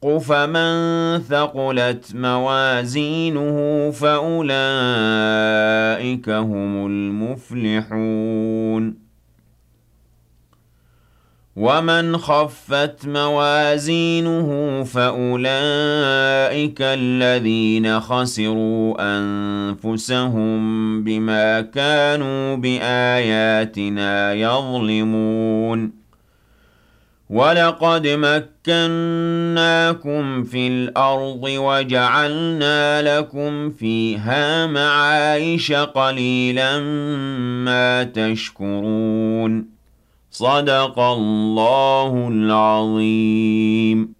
فمن ثقلت موازينه فأولئك هم المفلحون. ومن خفت موازينه فأولئك الذين خسروا أنفسهم بما كانوا بآياتنا يظلمون. وَلَقَدْ مَكَّنَّاكُمْ فِي الْأَرْضِ وَجَعَلْنَا لَكُمْ فِيهَا مَعَايِشَ قَلِيلًا مَا تَشْكُرُونَ صَدَقَ اللَّهُ الْعَظِيمُ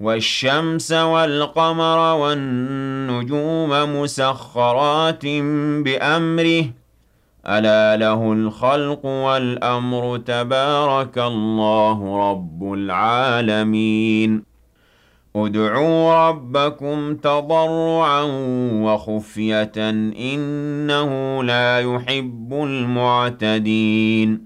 وَالشَّمْسَ وَالْقَمَرَ وَالنُّجُومَ مُسَخَّرَاتٍ بِأَمْرِهِ ۗ. أَلَا لَهُ الْخَلْقُ وَالْأَمْرُ ۗ تَبَارَكَ اللَّهُ رَبُّ الْعَالَمِينَ. ادْعُوا رَبَّكُمْ تَضَرُّعًا وَخُفْيَةً ۚ إِنَّهُ لَا يُحِبُّ الْمُعْتَدِينَ.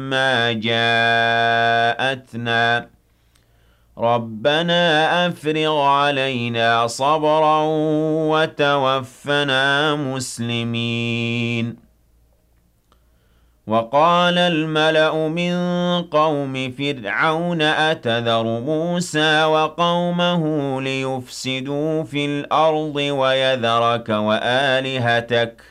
جاءتنا. ربنا أفرغ علينا صبرا وتوفنا مسلمين. وقال الملأ من قوم فرعون أتذر موسى وقومه ليفسدوا في الأرض ويذرك وآلهتك؟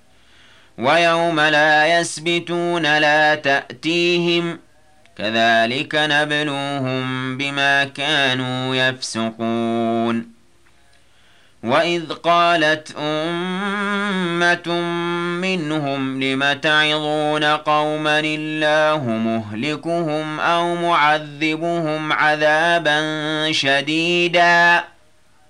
ويوم لا يسبتون لا تأتيهم كذلك نبلوهم بما كانوا يفسقون. وإذ قالت أمة منهم لم تعظون قوما الله مهلكهم أو معذبهم عذابا شديدا؟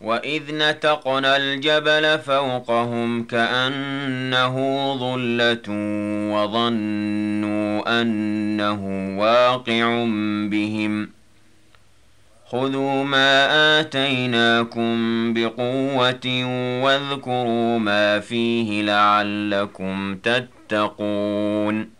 وإذ نتقنا الجبل فوقهم كأنه ظلة وظنوا أنه واقع بهم خذوا ما آتيناكم بقوة واذكروا ما فيه لعلكم تتقون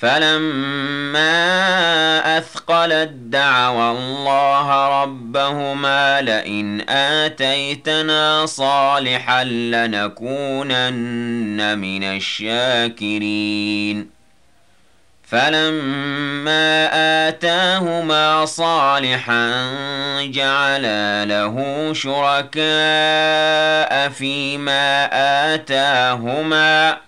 فلما أثقلت دعوى الله ربهما لئن آتيتنا صالحا لنكونن من الشاكرين فلما آتاهما صالحا جعلا له شركاء فيما آتاهما